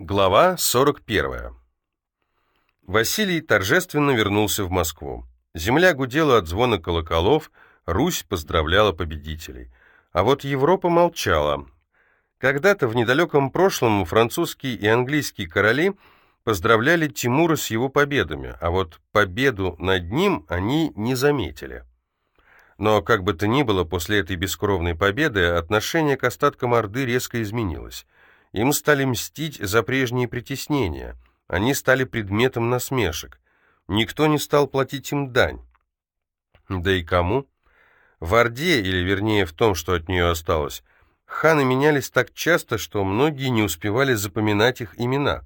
Глава 41. Василий торжественно вернулся в Москву. Земля гудела от звона колоколов, Русь поздравляла победителей. А вот Европа молчала. Когда-то в недалеком прошлом французские и английские короли поздравляли Тимура с его победами, а вот победу над ним они не заметили. Но, как бы то ни было, после этой бескровной победы отношение к остаткам Орды резко изменилось. Им стали мстить за прежние притеснения. Они стали предметом насмешек. Никто не стал платить им дань. Да и кому? В Орде, или вернее в том, что от нее осталось, ханы менялись так часто, что многие не успевали запоминать их имена.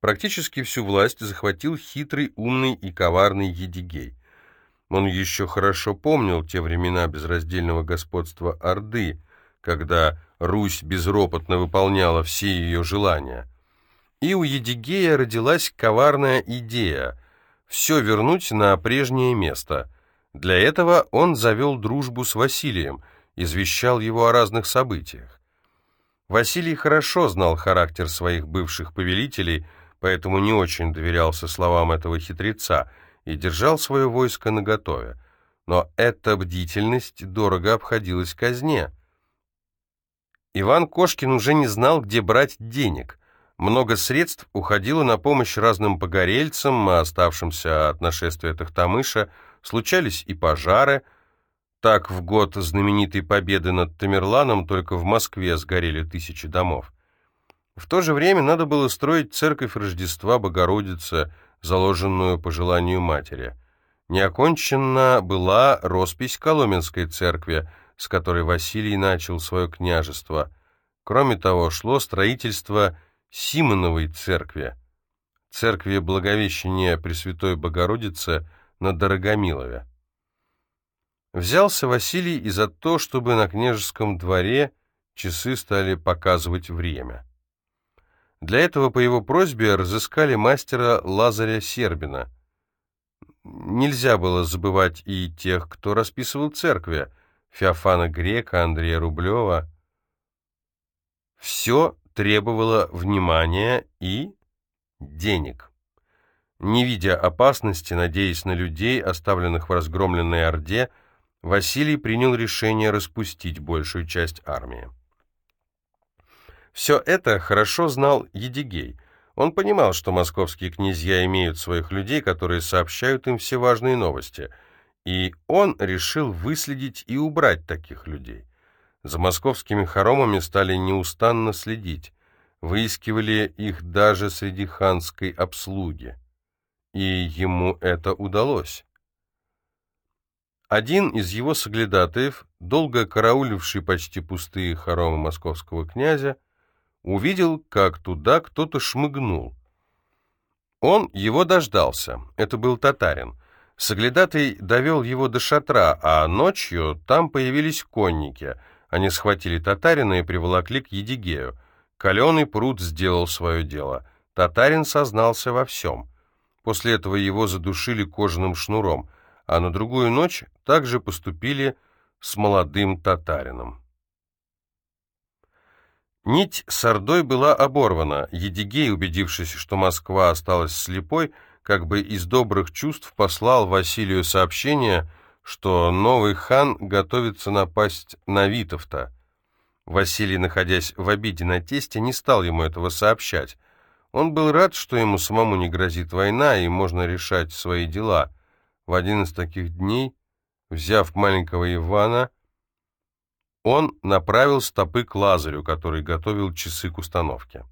Практически всю власть захватил хитрый, умный и коварный Едигей. Он еще хорошо помнил те времена безраздельного господства Орды, когда Русь безропотно выполняла все ее желания. И у Едигея родилась коварная идея – все вернуть на прежнее место. Для этого он завел дружбу с Василием, извещал его о разных событиях. Василий хорошо знал характер своих бывших повелителей, поэтому не очень доверялся словам этого хитреца и держал свое войско наготове. Но эта бдительность дорого обходилась казне – Иван Кошкин уже не знал, где брать денег. Много средств уходило на помощь разным погорельцам, а оставшимся от нашествия Тахтамыша случались и пожары. Так, в год знаменитой победы над Тамерланом только в Москве сгорели тысячи домов. В то же время надо было строить церковь Рождества Богородицы, заложенную по желанию матери. Неокончена была роспись Коломенской церкви, с которой Василий начал свое княжество. Кроме того, шло строительство Симоновой церкви, церкви Благовещения Пресвятой Богородицы на Дорогомилове. Взялся Василий и за то, чтобы на княжеском дворе часы стали показывать время. Для этого по его просьбе разыскали мастера Лазаря Сербина. Нельзя было забывать и тех, кто расписывал церкви, Феофана Грека, Андрея Рублева. Все требовало внимания и денег. Не видя опасности, надеясь на людей, оставленных в разгромленной Орде, Василий принял решение распустить большую часть армии. Все это хорошо знал Едигей. Он понимал, что московские князья имеют своих людей, которые сообщают им все важные новости – и он решил выследить и убрать таких людей. За московскими хоромами стали неустанно следить, выискивали их даже среди ханской обслуги. И ему это удалось. Один из его соглядатаев, долго карауливший почти пустые хоромы московского князя, увидел, как туда кто-то шмыгнул. Он его дождался. Это был татарин — Соглядатый довел его до шатра, а ночью там появились конники. Они схватили татарина и приволокли к Едигею. Каленый пруд сделал свое дело. Татарин сознался во всем. После этого его задушили кожаным шнуром, а на другую ночь также поступили с молодым татарином. Нить с Ордой была оборвана. Едигей, убедившись, что Москва осталась слепой, как бы из добрых чувств послал Василию сообщение, что новый хан готовится напасть на Витовта. Василий, находясь в обиде на тесте, не стал ему этого сообщать. Он был рад, что ему самому не грозит война и можно решать свои дела. В один из таких дней, взяв маленького Ивана, он направил стопы к Лазарю, который готовил часы к установке.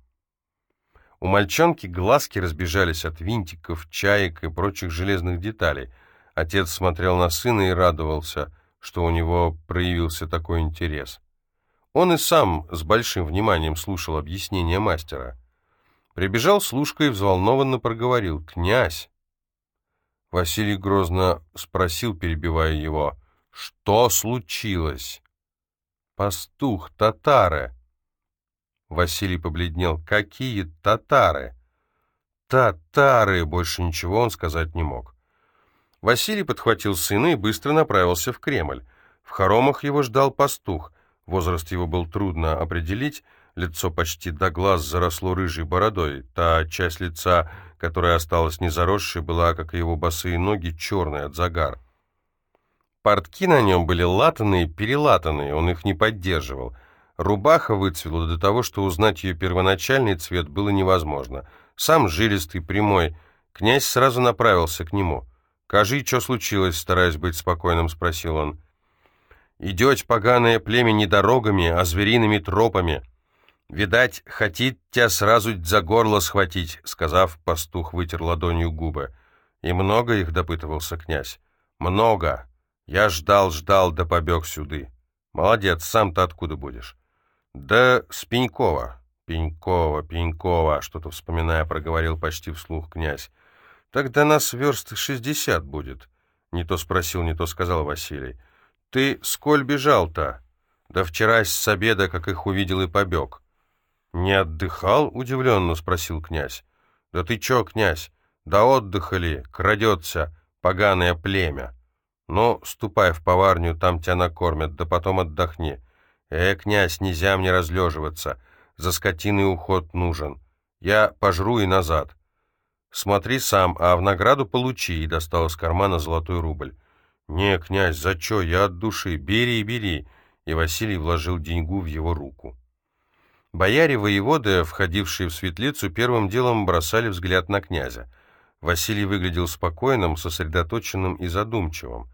У мальчонки глазки разбежались от винтиков, чаек и прочих железных деталей. Отец смотрел на сына и радовался, что у него проявился такой интерес. Он и сам с большим вниманием слушал объяснения мастера. Прибежал служка и взволнованно проговорил «Князь!». Василий грозно спросил, перебивая его, «Что случилось?» «Пастух, татары!» Василий побледнел. «Какие татары?» «Татары!» Больше ничего он сказать не мог. Василий подхватил сына и быстро направился в Кремль. В хоромах его ждал пастух. Возраст его был трудно определить. лицо почти до глаз заросло рыжей бородой. Та часть лица, которая осталась незаросшей, была, как и его босые ноги, черная от загара. Портки на нем были латанные, перелатанные, он их не поддерживал. Рубаха выцвела до того, что узнать ее первоначальный цвет было невозможно. Сам жилистый, прямой. Князь сразу направился к нему. «Кажи, что случилось?» — стараясь быть спокойным, спросил он. «Идете, поганое племя, не дорогами, а звериными тропами. Видать, хотит тебя сразу за горло схватить», — сказав, пастух вытер ладонью губы. «И много их?» — допытывался князь. «Много. Я ждал, ждал, да побег сюды. Молодец, сам-то откуда будешь?» «Да с Пенькова». «Пенькова, Пенькова», — что-то вспоминая, проговорил почти вслух князь. «Тогда нас верст шестьдесят будет», — не то спросил, не то сказал Василий. «Ты сколь бежал-то?» «Да вчера с обеда, как их увидел, и побег». «Не отдыхал?» — удивленно спросил князь. «Да ты чё, князь, да отдыхали, крадется поганое племя. Ну, ступай в поварню, там тебя накормят, да потом отдохни. Э, князь, нельзя мне разлеживаться, за скотиной уход нужен. Я пожру и назад. Смотри сам, а в награду получи, и достал из кармана золотой рубль. Не, князь, за чё, я от души, бери и бери. И Василий вложил деньгу в его руку. Бояре-воеводы, входившие в светлицу, первым делом бросали взгляд на князя. Василий выглядел спокойным, сосредоточенным и задумчивым.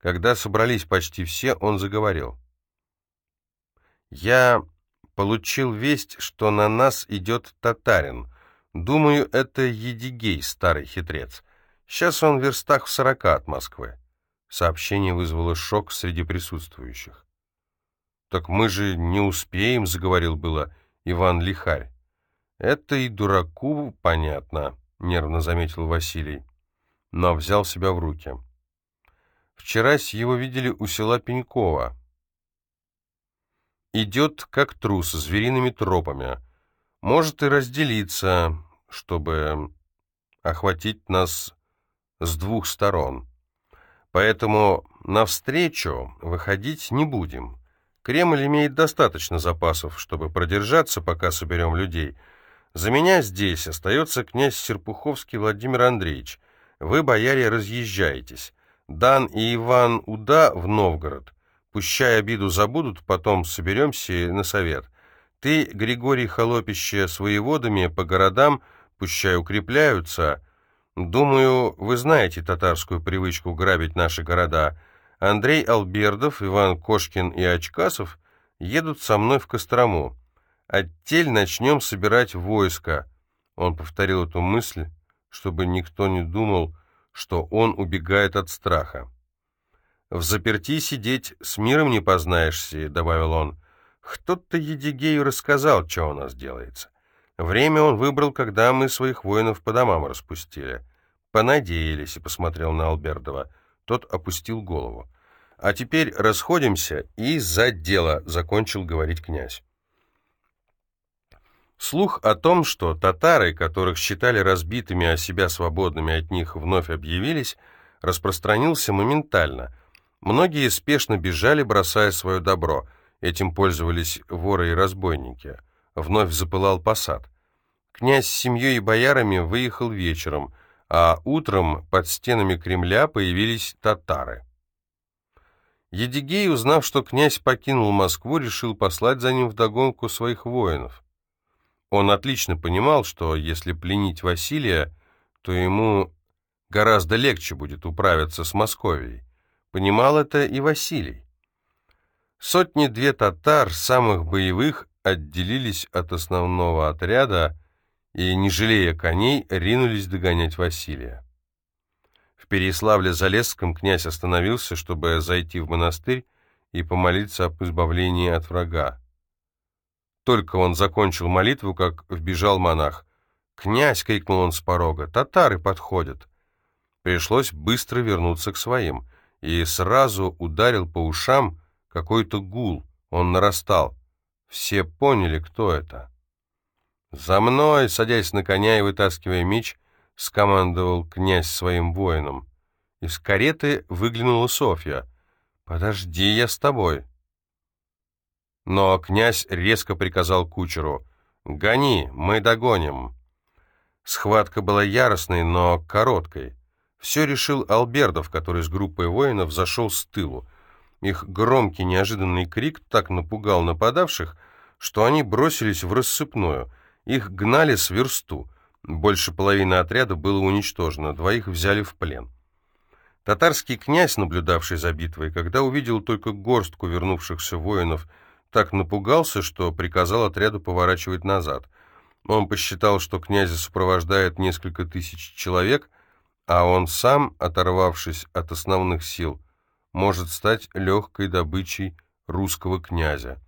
Когда собрались почти все, он заговорил. «Я получил весть, что на нас идет татарин. Думаю, это Едигей, старый хитрец. Сейчас он в верстах в сорока от Москвы». Сообщение вызвало шок среди присутствующих. «Так мы же не успеем», — заговорил было Иван Лихарь. «Это и дураку понятно», — нервно заметил Василий, но взял себя в руки. «Вчерась его видели у села Пенькова. Идет, как трус, звериными тропами. Может и разделиться, чтобы охватить нас с двух сторон. Поэтому навстречу выходить не будем». Кремль имеет достаточно запасов, чтобы продержаться, пока соберем людей. За меня здесь остается князь Серпуховский Владимир Андреевич. Вы, бояре, разъезжаетесь. Дан и Иван Уда в Новгород. Пущай обиду забудут, потом соберемся на совет. Ты, Григорий Холопище, с воеводами по городам, пущай укрепляются. Думаю, вы знаете татарскую привычку грабить наши города — Андрей Албердов, Иван Кошкин и Очкасов едут со мной в Кострому. Оттель начнем собирать войско. Он повторил эту мысль, чтобы никто не думал, что он убегает от страха. «В заперти сидеть с миром не познаешься», — добавил он. «Кто-то Едигею рассказал, что у нас делается. Время он выбрал, когда мы своих воинов по домам распустили. Понадеялись», — и посмотрел на Албердова. Тот опустил голову. «А теперь расходимся и за дело», — закончил говорить князь. Слух о том, что татары, которых считали разбитыми, а себя свободными от них, вновь объявились, распространился моментально. Многие спешно бежали, бросая свое добро. Этим пользовались воры и разбойники. Вновь запылал посад. Князь с семьей и боярами выехал вечером — а утром под стенами Кремля появились татары. Едигей, узнав, что князь покинул Москву, решил послать за ним вдогонку своих воинов. Он отлично понимал, что если пленить Василия, то ему гораздо легче будет управиться с Московией. Понимал это и Василий. Сотни-две татар, самых боевых, отделились от основного отряда и, не жалея коней, ринулись догонять Василия. В Переяславле-Залесском князь остановился, чтобы зайти в монастырь и помолиться об избавлении от врага. Только он закончил молитву, как вбежал монах. «Князь!» — крикнул он с порога. «Татары подходят!» Пришлось быстро вернуться к своим, и сразу ударил по ушам какой-то гул. Он нарастал. Все поняли, кто это. «За мной!» — садясь на коня и вытаскивая меч, скомандовал князь своим воинам. Из кареты выглянула Софья. «Подожди, я с тобой». Но князь резко приказал кучеру «Гони, мы догоним». Схватка была яростной, но короткой. Все решил Албердов, который с группой воинов зашел с тылу. Их громкий неожиданный крик так напугал нападавших, что они бросились в рассыпную. Их гнали с версту. Больше половины отряда было уничтожено, двоих взяли в плен. Татарский князь, наблюдавший за битвой, когда увидел только горстку вернувшихся воинов, так напугался, что приказал отряду поворачивать назад. Он посчитал, что князя сопровождает несколько тысяч человек, а он сам, оторвавшись от основных сил, может стать легкой добычей русского князя.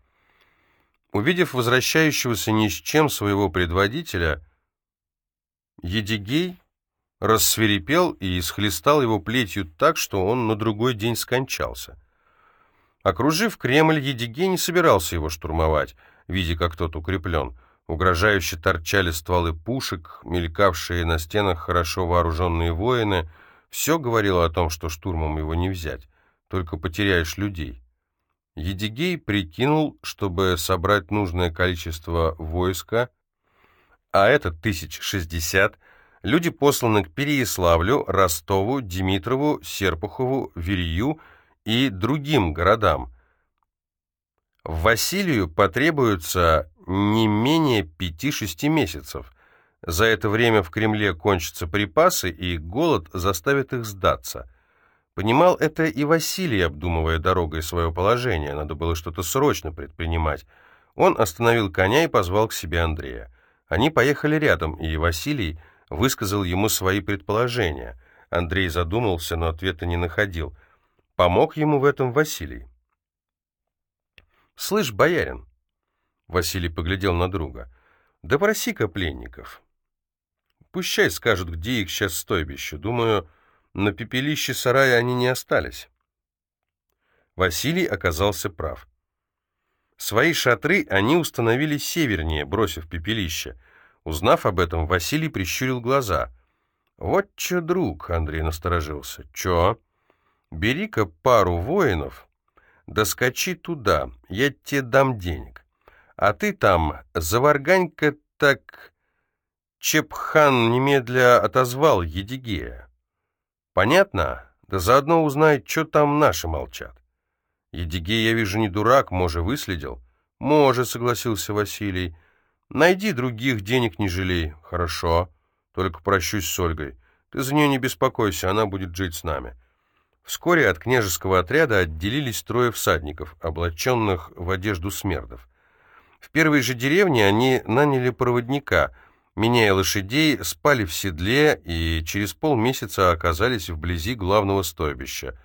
Увидев возвращающегося ни с чем своего предводителя, Едигей рассверепел и схлестал его плетью так, что он на другой день скончался. Окружив Кремль, Едигей не собирался его штурмовать, видя, как тот укреплен. Угрожающе торчали стволы пушек, мелькавшие на стенах хорошо вооруженные воины. Все говорило о том, что штурмом его не взять, только потеряешь людей. Едигей прикинул, чтобы собрать нужное количество войска, а это тысяч шестьдесят, люди посланы к Переяславлю, Ростову, Димитрову, Серпухову, Верью и другим городам. Василию потребуется не менее пяти-шести месяцев. За это время в Кремле кончатся припасы, и голод заставит их сдаться. Понимал это и Василий, обдумывая дорогой свое положение. Надо было что-то срочно предпринимать. Он остановил коня и позвал к себе Андрея. Они поехали рядом, и Василий высказал ему свои предположения. Андрей задумался, но ответа не находил. Помог ему в этом Василий. «Слышь, боярин!» Василий поглядел на друга. «Допроси-ка пленников. Пущай скажут, где их сейчас стойбище. Думаю, на пепелище сарая они не остались». Василий оказался прав. Свои шатры они установили севернее, бросив пепелище. Узнав об этом, Василий прищурил глаза. «Вот чё, друг!» — Андрей насторожился. «Чё? Бери-ка пару воинов, доскочи туда, я тебе дам денег. А ты там, заварганька так... Чепхан немедля отозвал Едигея. Понятно? Да заодно узнай, что там наши молчат. Едигей, я вижу, не дурак, може, выследил? Може, согласился Василий. Найди других, денег не жалей. Хорошо, только прощусь с Ольгой. Ты за нее не беспокойся, она будет жить с нами. Вскоре от княжеского отряда отделились трое всадников, облаченных в одежду смердов. В первой же деревне они наняли проводника, меняя лошадей, спали в седле и через полмесяца оказались вблизи главного стойбища.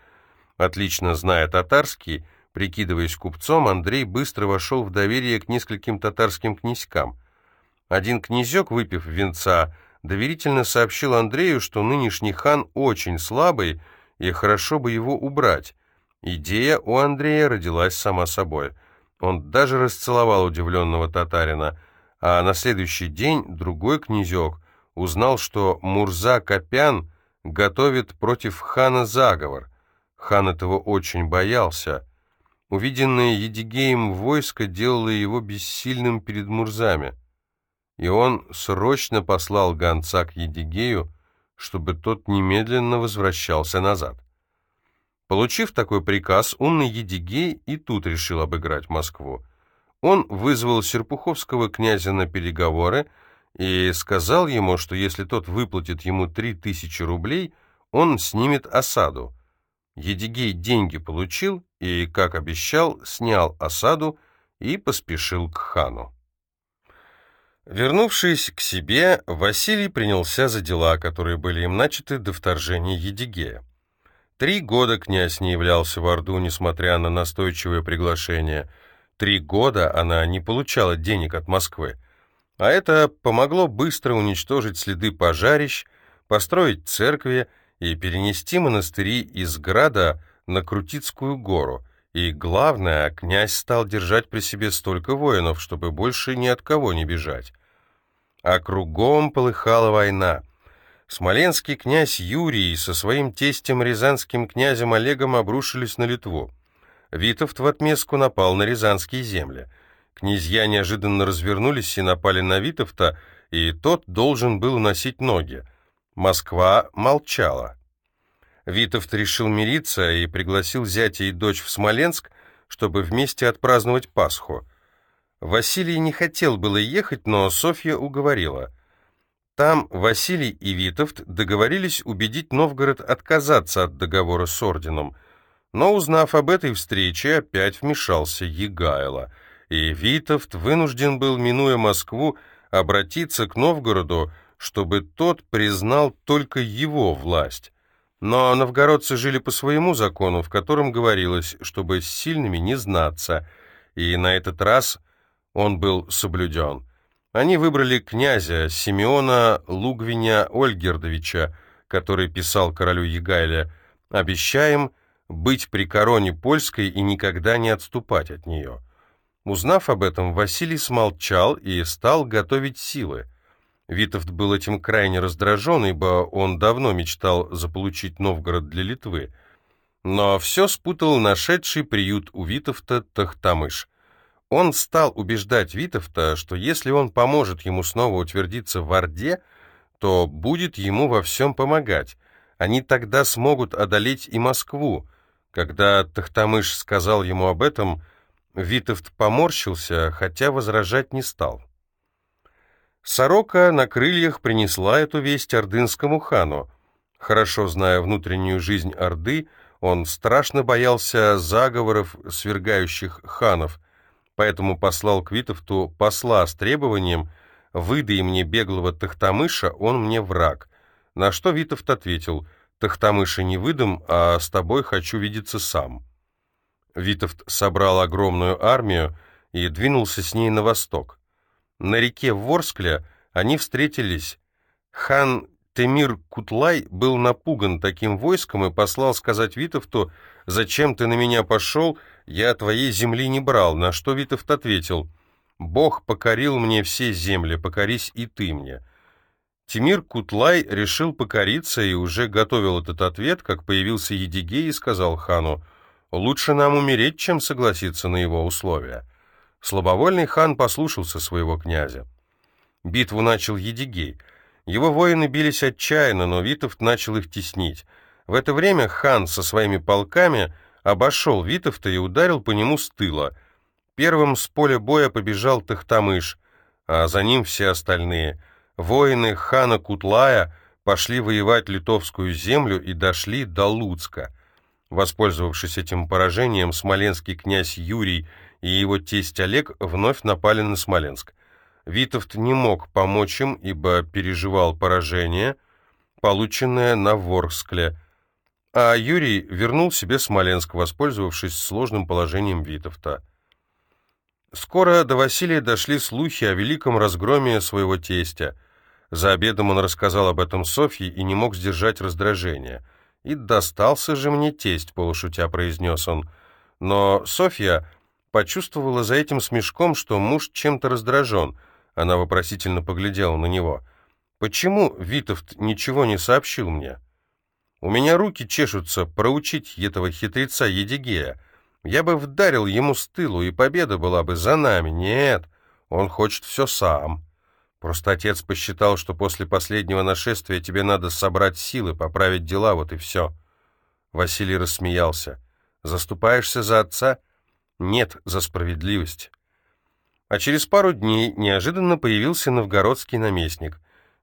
Отлично зная татарский, прикидываясь купцом, Андрей быстро вошел в доверие к нескольким татарским князькам. Один князек, выпив венца, доверительно сообщил Андрею, что нынешний хан очень слабый, и хорошо бы его убрать. Идея у Андрея родилась сама собой. Он даже расцеловал удивленного татарина, а на следующий день другой князек узнал, что Мурза Копян готовит против хана заговор. Хан этого очень боялся. Увиденное Едигеем войско делало его бессильным перед Мурзами, и он срочно послал гонца к Едигею, чтобы тот немедленно возвращался назад. Получив такой приказ, умный Едигей и тут решил обыграть Москву. Он вызвал Серпуховского князя на переговоры и сказал ему, что если тот выплатит ему три тысячи рублей, он снимет осаду. Едигей деньги получил и, как обещал, снял осаду и поспешил к хану. Вернувшись к себе, Василий принялся за дела, которые были им начаты до вторжения Едигея. Три года князь не являлся в Орду, несмотря на настойчивое приглашение. Три года она не получала денег от Москвы. А это помогло быстро уничтожить следы пожарищ, построить церкви и перенести монастыри из Града на Крутицкую гору, и, главное, князь стал держать при себе столько воинов, чтобы больше ни от кого не бежать а кругом полыхала война. Смоленский князь Юрий со своим тестем рязанским князем Олегом обрушились на Литву. Витовт в отместку напал на рязанские земли. Князья неожиданно развернулись и напали на Витовта, и тот должен был носить ноги. Москва молчала. Витовт решил мириться и пригласил зятя и дочь в Смоленск, чтобы вместе отпраздновать Пасху. Василий не хотел было ехать, но Софья уговорила. Там Василий и Витовт договорились убедить Новгород отказаться от договора с орденом, но, узнав об этой встрече, опять вмешался Егайло, и Витовт вынужден был, минуя Москву, обратиться к Новгороду, чтобы тот признал только его власть. Но новгородцы жили по своему закону, в котором говорилось, чтобы с сильными не знаться, и на этот раз он был соблюден. Они выбрали князя Симеона Лугвиня Ольгердовича, который писал королю Егайле «Обещаем быть при короне польской и никогда не отступать от нее». Узнав об этом, Василий смолчал и стал готовить силы. Витовт был этим крайне раздражен, ибо он давно мечтал заполучить Новгород для Литвы. Но все спутал нашедший приют у Витовта Тахтамыш. Он стал убеждать Витовта, что если он поможет ему снова утвердиться в Орде, то будет ему во всем помогать. Они тогда смогут одолеть и Москву. Когда Тахтамыш сказал ему об этом, Витовт поморщился, хотя возражать не стал. Сорока на крыльях принесла эту весть ордынскому хану. Хорошо зная внутреннюю жизнь Орды, он страшно боялся заговоров свергающих ханов, поэтому послал к Витовту посла с требованием «Выдай мне беглого Тахтамыша, он мне враг». На что Витовт ответил «Тахтамыша не выдам, а с тобой хочу видеться сам». Витовт собрал огромную армию и двинулся с ней на восток. На реке Ворскле они встретились. Хан Темир Кутлай был напуган таким войском и послал сказать Витовту, «Зачем ты на меня пошел? Я твоей земли не брал». На что Витовт ответил, «Бог покорил мне все земли, покорись и ты мне». Тимир Кутлай решил покориться и уже готовил этот ответ, как появился Едигей и сказал хану, «Лучше нам умереть, чем согласиться на его условия». Слабовольный хан послушался своего князя. Битву начал Едигей. Его воины бились отчаянно, но Витовт начал их теснить. В это время хан со своими полками обошел Витовта и ударил по нему с тыла. Первым с поля боя побежал Тахтамыш, а за ним все остальные. Воины хана Кутлая пошли воевать литовскую землю и дошли до Луцка. Воспользовавшись этим поражением, смоленский князь Юрий и его тесть Олег вновь напали на Смоленск. Витовт не мог помочь им, ибо переживал поражение, полученное на Ворскле, а Юрий вернул себе Смоленск, воспользовавшись сложным положением Витовта. Скоро до Василия дошли слухи о великом разгроме своего тестя. За обедом он рассказал об этом Софье и не мог сдержать раздражение. «И достался же мне тесть», — полушутя произнес он. Но Софья почувствовала за этим смешком, что муж чем-то раздражен. Она вопросительно поглядела на него. «Почему Витовт ничего не сообщил мне?» «У меня руки чешутся проучить этого хитреца Едигея. Я бы вдарил ему с тылу, и победа была бы за нами. Нет, он хочет все сам. Просто отец посчитал, что после последнего нашествия тебе надо собрать силы, поправить дела, вот и все». Василий рассмеялся. «Заступаешься за отца?» нет за справедливость. А через пару дней неожиданно появился новгородский наместник.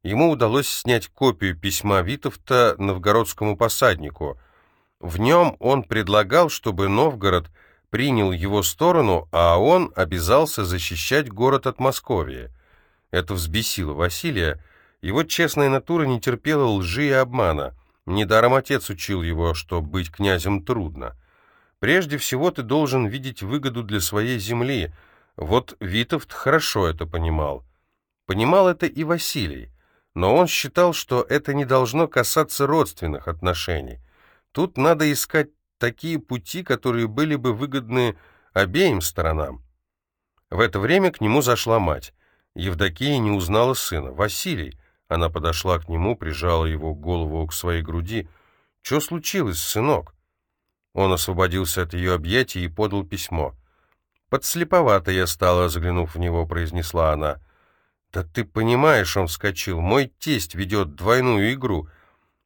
Ему удалось снять копию письма Витовта новгородскому посаднику. В нем он предлагал, чтобы Новгород принял его сторону, а он обязался защищать город от Московии. Это взбесило Василия. Его честная натура не терпела лжи и обмана. Недаром отец учил его, что быть князем трудно. Прежде всего ты должен видеть выгоду для своей земли. Вот Витовт хорошо это понимал. Понимал это и Василий, но он считал, что это не должно касаться родственных отношений. Тут надо искать такие пути, которые были бы выгодны обеим сторонам. В это время к нему зашла мать. Евдокия не узнала сына. «Василий!» Она подошла к нему, прижала его голову к своей груди. «Что случилось, сынок?» Он освободился от ее объятий и подал письмо. «Подслеповато я стала», — заглянув в него, произнесла она. «Да ты понимаешь», — он вскочил, — «мой тесть ведет двойную игру.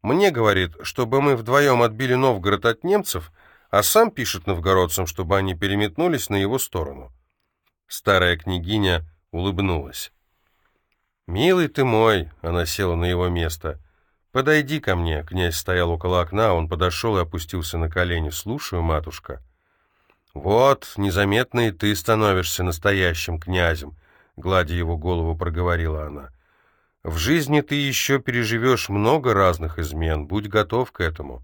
Мне говорит, чтобы мы вдвоем отбили Новгород от немцев, а сам пишет новгородцам, чтобы они переметнулись на его сторону». Старая княгиня улыбнулась. «Милый ты мой!» — она села на его место. «Подойди ко мне!» — князь стоял около окна, он подошел и опустился на колени. «Слушаю, матушка». «Вот, незаметно и ты становишься настоящим князем», — гладя его голову, проговорила она. «В жизни ты еще переживешь много разных измен, будь готов к этому.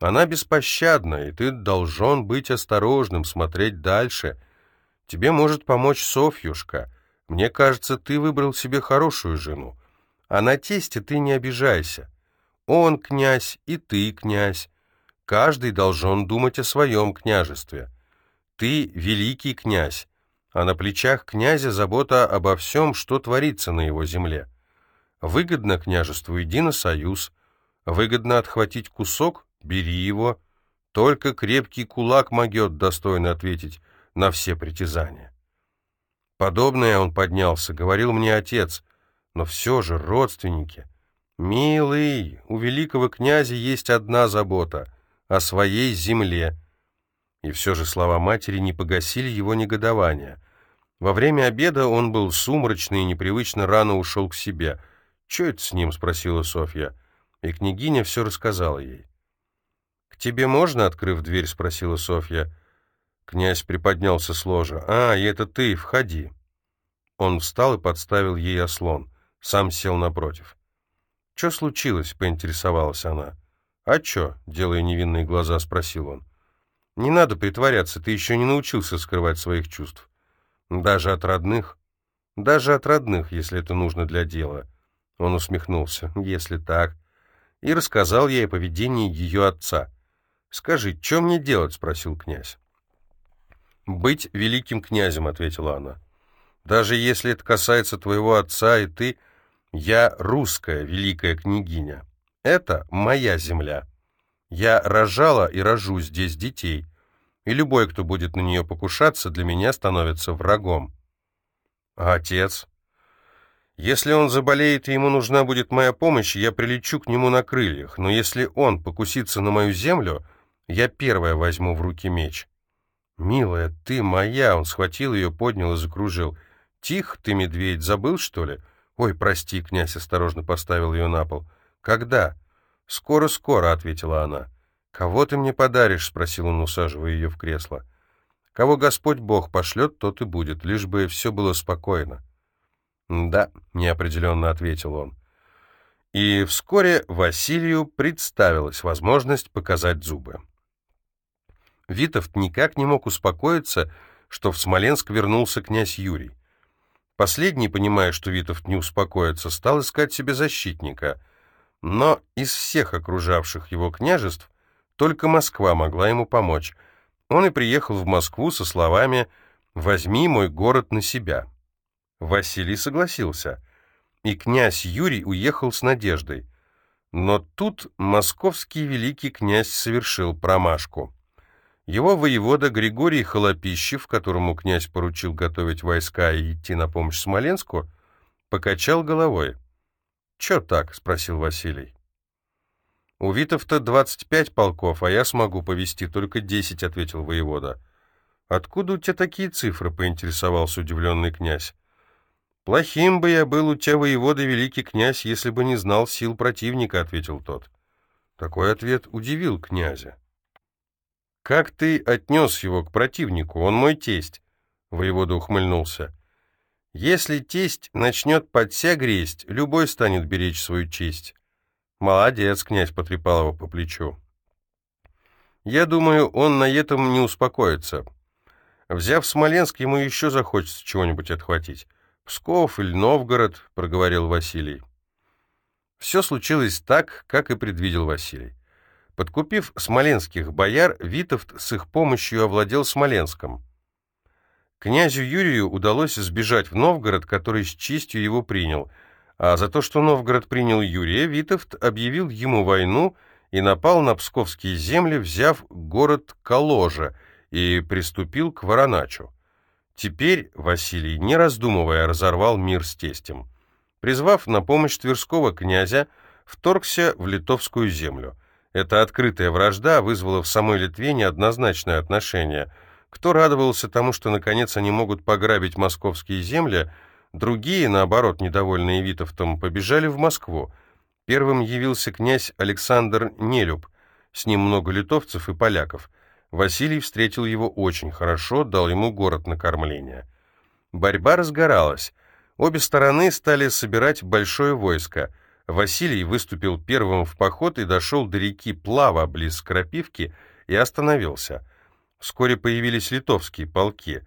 Она беспощадна, и ты должен быть осторожным, смотреть дальше. Тебе может помочь Софьюшка». Мне кажется, ты выбрал себе хорошую жену. А на тесте ты не обижайся. Он князь, и ты князь. Каждый должен думать о своем княжестве. Ты великий князь, а на плечах князя забота обо всем, что творится на его земле. Выгодно княжеству, иди на союз. Выгодно отхватить кусок, бери его. Только крепкий кулак могет достойно ответить на все притязания. Подобное он поднялся, говорил мне отец, но все же родственники. Милый, у великого князя есть одна забота — о своей земле. И все же слова матери не погасили его негодования. Во время обеда он был сумрачный и непривычно рано ушел к себе. «Че это с ним?» — спросила Софья. И княгиня все рассказала ей. «К тебе можно?» — открыв дверь, спросила Софья. Князь приподнялся с ложа. «А, и это ты, входи». Он встал и подставил ей ослон. Сам сел напротив. «Че случилось?» — поинтересовалась она. «А че?» — делая невинные глаза, спросил он. «Не надо притворяться, ты еще не научился скрывать своих чувств. Даже от родных? Даже от родных, если это нужно для дела». Он усмехнулся. «Если так...» И рассказал ей о поведении ее отца. «Скажи, что мне делать?» — спросил князь. «Быть великим князем», — ответила она. «Даже если это касается твоего отца и ты, я русская великая княгиня. Это моя земля. Я рожала и рожу здесь детей, и любой, кто будет на нее покушаться, для меня становится врагом». «А отец?» «Если он заболеет и ему нужна будет моя помощь, я прилечу к нему на крыльях, но если он покусится на мою землю, я первая возьму в руки меч». «Милая, ты моя!» Он схватил ее, поднял и закружил. «Тихо ты, медведь, забыл, что ли?» «Ой, прости», — князь осторожно поставил ее на пол. «Когда?» «Скоро-скоро», — ответила она. «Кого ты мне подаришь?» — спросил он, усаживая ее в кресло. «Кого Господь Бог пошлет, тот и будет, лишь бы все было спокойно». «Да», — неопределенно ответил он. И вскоре Василию представилась возможность показать зубы. Витовт никак не мог успокоиться, что в Смоленск вернулся князь Юрий. Последний, понимая, что Витовт не успокоится, стал искать себе защитника. Но из всех окружавших его княжеств только Москва могла ему помочь. Он и приехал в Москву со словами «Возьми мой город на себя». Василий согласился, и князь Юрий уехал с надеждой. Но тут московский великий князь совершил промашку. Его воевода Григорий Холопищев, которому князь поручил готовить войска и идти на помощь Смоленску, покачал головой. «Чё так?» — спросил Василий. «У двадцать пять полков, а я смогу повести только десять», — ответил воевода. «Откуда у тебя такие цифры?» — поинтересовался удивленный князь. «Плохим бы я был у тебя, воевода, великий князь, если бы не знал сил противника», — ответил тот. Такой ответ удивил князя. «Как ты отнес его к противнику? Он мой тесть», — воевода ухмыльнулся. «Если тесть начнет подся гресть, любой станет беречь свою честь». «Молодец», — князь потрепал его по плечу. «Я думаю, он на этом не успокоится. Взяв Смоленск, ему еще захочется чего-нибудь отхватить. Псков или Новгород», — проговорил Василий. Все случилось так, как и предвидел Василий. Подкупив смоленских бояр, Витовт с их помощью овладел Смоленском. Князю Юрию удалось сбежать в Новгород, который с честью его принял, а за то, что Новгород принял Юрия, Витовт объявил ему войну и напал на псковские земли, взяв город Каложе, и приступил к Вороначу. Теперь Василий, не раздумывая, разорвал мир с тестем. Призвав на помощь Тверского князя, вторгся в литовскую землю. Эта открытая вражда вызвала в самой Литве неоднозначное отношение. Кто радовался тому, что наконец они могут пограбить московские земли, другие, наоборот, недовольные Витовтом, побежали в Москву. Первым явился князь Александр Нелюб, с ним много литовцев и поляков. Василий встретил его очень хорошо, дал ему город на кормление. Борьба разгоралась. Обе стороны стали собирать большое войско. Василий выступил первым в поход и дошел до реки Плава близ Крапивки и остановился. Вскоре появились литовские полки,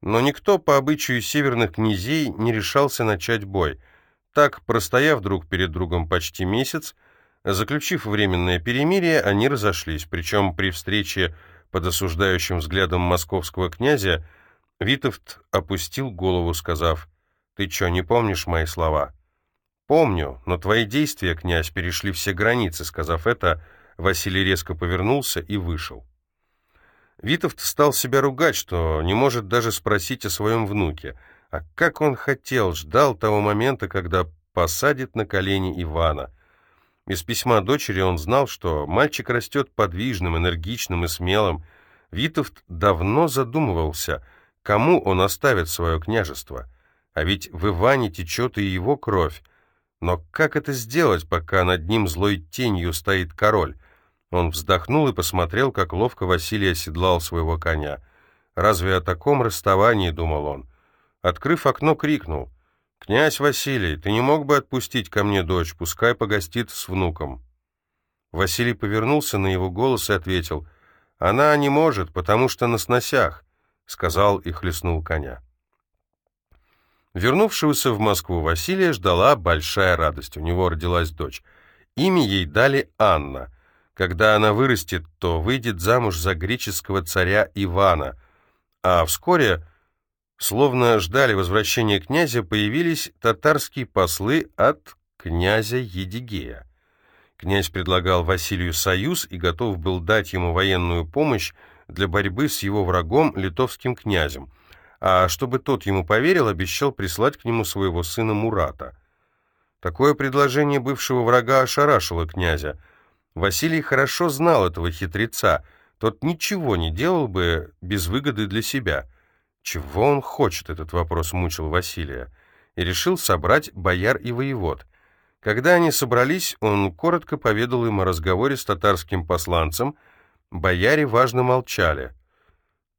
но никто по обычаю северных князей не решался начать бой. Так, простояв друг перед другом почти месяц, заключив временное перемирие, они разошлись, причем при встрече под осуждающим взглядом московского князя, Витовт опустил голову, сказав, «Ты что, не помнишь мои слова?» «Помню, но твои действия, князь, перешли все границы», сказав это, Василий резко повернулся и вышел. Витовт стал себя ругать, что не может даже спросить о своем внуке. А как он хотел, ждал того момента, когда посадит на колени Ивана — из письма дочери он знал, что мальчик растет подвижным, энергичным и смелым. Витовт давно задумывался, кому он оставит свое княжество. А ведь в Иване течет и его кровь. Но как это сделать, пока над ним злой тенью стоит король? Он вздохнул и посмотрел, как ловко Василий оседлал своего коня. «Разве о таком расставании?» — думал он. Открыв окно, крикнул. «Князь Василий, ты не мог бы отпустить ко мне дочь, пускай погостит с внуком?» Василий повернулся на его голос и ответил, «Она не может, потому что на сносях», — сказал и хлестнул коня. Вернувшегося в Москву Василия ждала большая радость, у него родилась дочь. Имя ей дали Анна. Когда она вырастет, то выйдет замуж за греческого царя Ивана, а вскоре Словно ждали возвращения князя, появились татарские послы от князя Едигея. Князь предлагал Василию союз и готов был дать ему военную помощь для борьбы с его врагом, литовским князем, а чтобы тот ему поверил, обещал прислать к нему своего сына Мурата. Такое предложение бывшего врага ошарашило князя. Василий хорошо знал этого хитреца, тот ничего не делал бы без выгоды для себя — чего он хочет, этот вопрос мучил Василия, и решил собрать бояр и воевод. Когда они собрались, он коротко поведал им о разговоре с татарским посланцем, бояре важно молчали.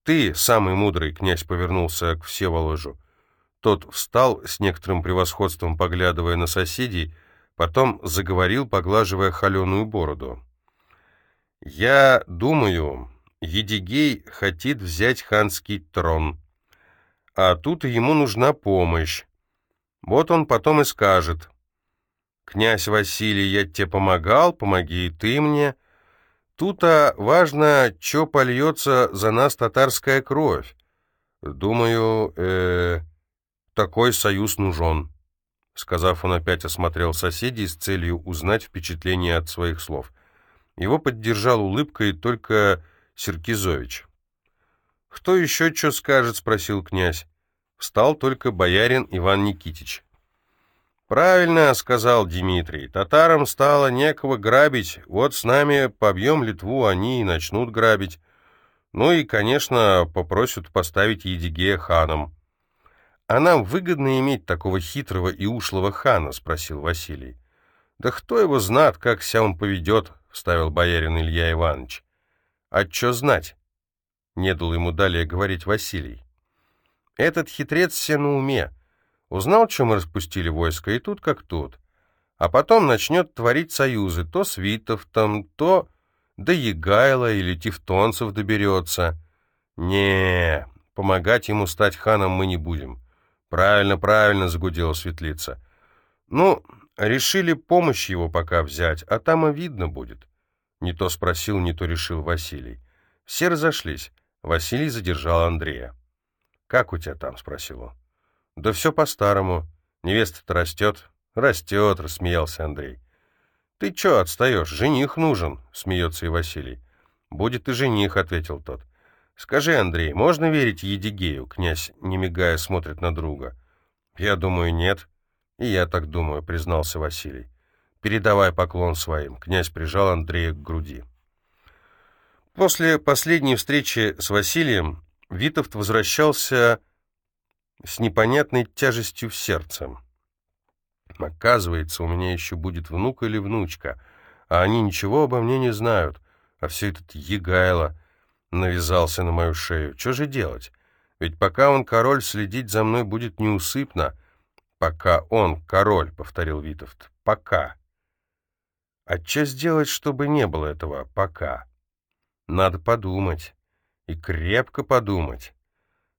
«Ты, самый мудрый», — князь повернулся к Всеволожу. Тот встал с некоторым превосходством, поглядывая на соседей, потом заговорил, поглаживая холеную бороду. «Я думаю, Едигей хотит взять ханский трон а тут ему нужна помощь. Вот он потом и скажет, «Князь Василий, я тебе помогал, помоги и ты мне». Тут-то важно, что польется за нас татарская кровь. Думаю, э, такой союз нужен. Сказав, он опять осмотрел соседей с целью узнать впечатление от своих слов. Его поддержал улыбкой только Серкизович. «Кто еще что скажет?» — спросил князь. Встал только боярин Иван Никитич. «Правильно», — сказал Дмитрий, — «татарам стало некого грабить, вот с нами побьем Литву, они и начнут грабить. Ну и, конечно, попросят поставить Едигея ханом». «А нам выгодно иметь такого хитрого и ушлого хана?» — спросил Василий. «Да кто его знает, как ся он поведет?» — вставил боярин Илья Иванович. «А чё знать?» Не дал ему далее говорить Василий. Этот хитрец все на уме. Узнал, что мы распустили войско, и тут как тут. А потом начнет творить союзы, то с Витовтом, то до Егайла или Тевтонцев доберется. не помогать ему стать ханом мы не будем. Правильно, правильно, загудела светлица. Ну, решили помощь его пока взять, а там и видно будет. Не то спросил, не то решил Василий. Все разошлись. Василий задержал Андрея. «Как у тебя там?» — спросил он. «Да все по-старому. Невеста-то растет». «Растет», — рассмеялся Андрей. «Ты чё отстаешь? Жених нужен», — смеется и Василий. «Будет и жених», — ответил тот. «Скажи, Андрей, можно верить Едигею?» Князь, не мигая, смотрит на друга. «Я думаю, нет». «И я так думаю», — признался Василий. «Передавай поклон своим». Князь прижал Андрея к груди. После последней встречи с Василием Витовт возвращался с непонятной тяжестью в сердце. Оказывается, у меня еще будет внук или внучка, а они ничего обо мне не знают, а все этот Егайло навязался на мою шею. Что же делать? Ведь пока он король, следить за мной будет неусыпно. Пока он король, — повторил Витовт, — пока. А что сделать, чтобы не было этого пока? Надо подумать. И крепко подумать.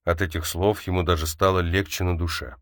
От этих слов ему даже стало легче на душе.